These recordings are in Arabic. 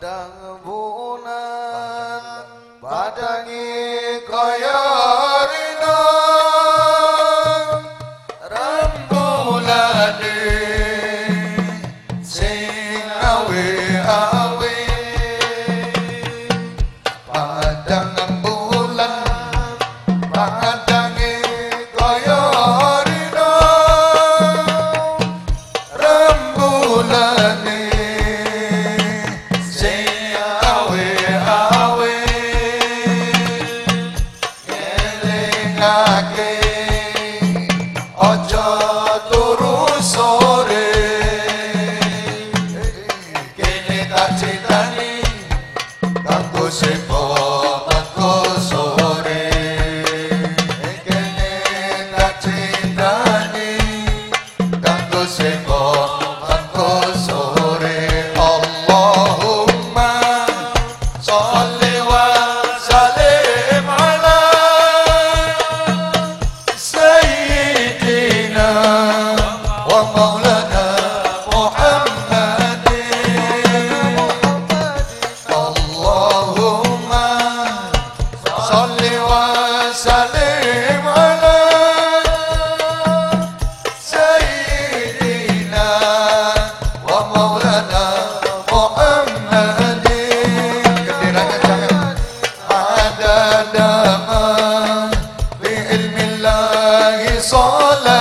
padang bulan padangi Sato صل وسلم على سيدنا ومولانا محمد. كثيرا عدد ما بعلم الله صلى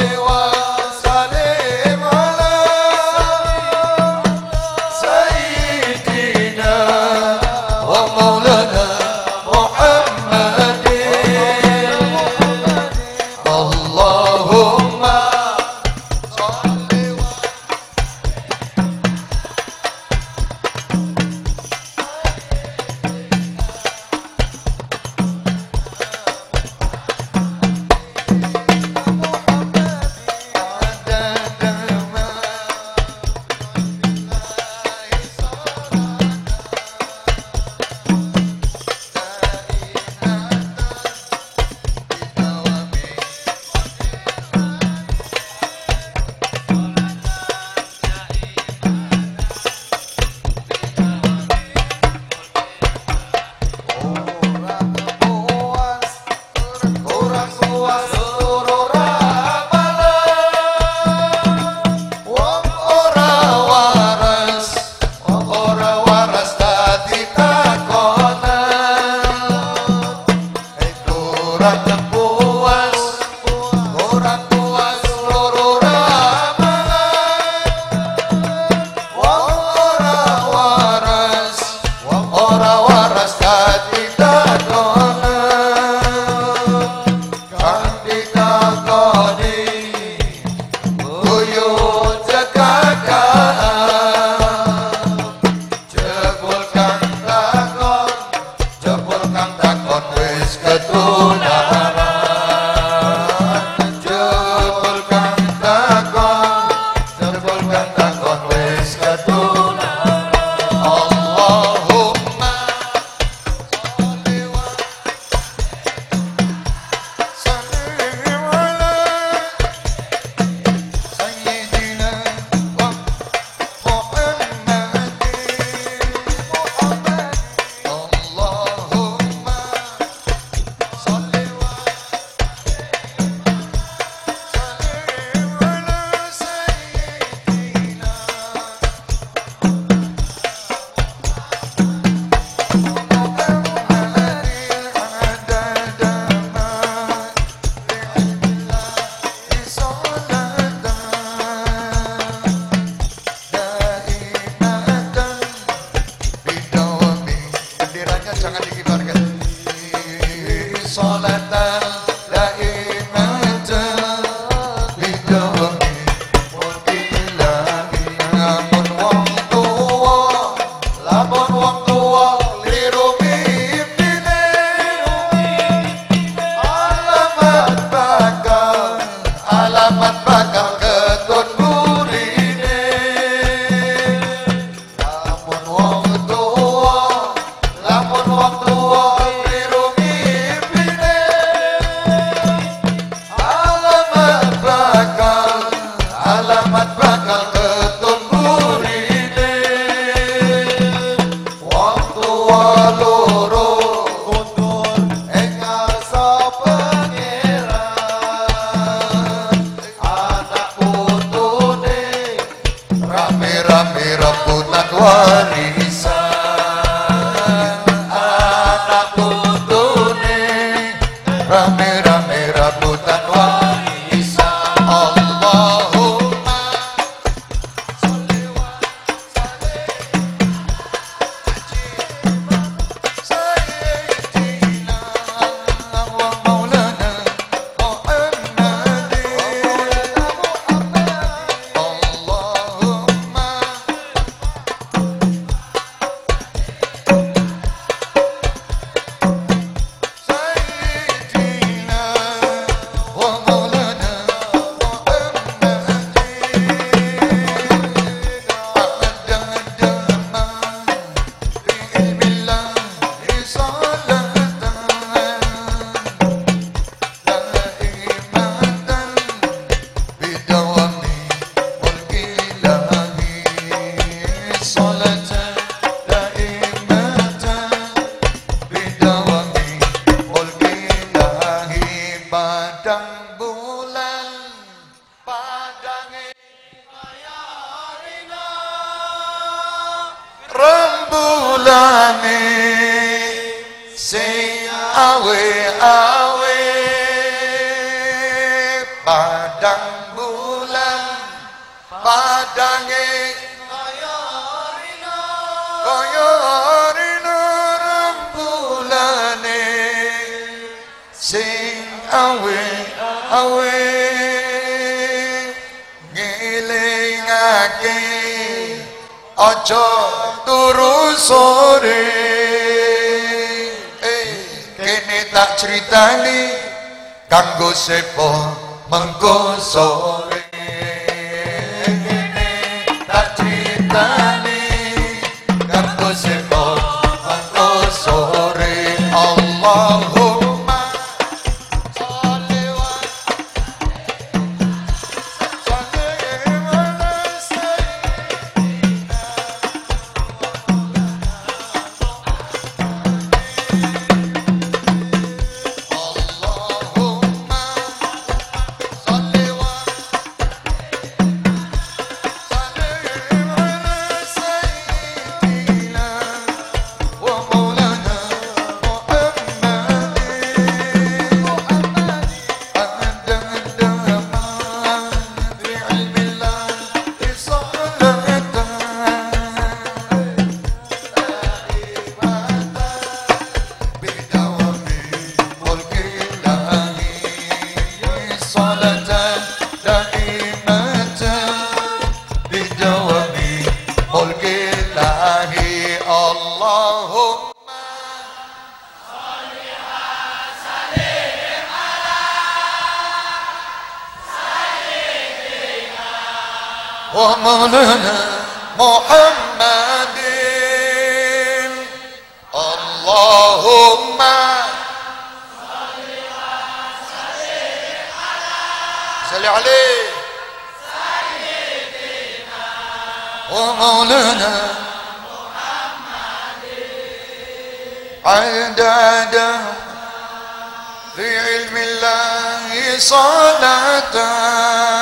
Deva jangan dikit banget. Solat dan Natal. ngelingake aja turu sore. Eh kene tak critani kanggo sepo mengko sore الملك الله اللهم ومولانا محمد اللهم صل عليه ومولانا عددا في علم الله صلاةً.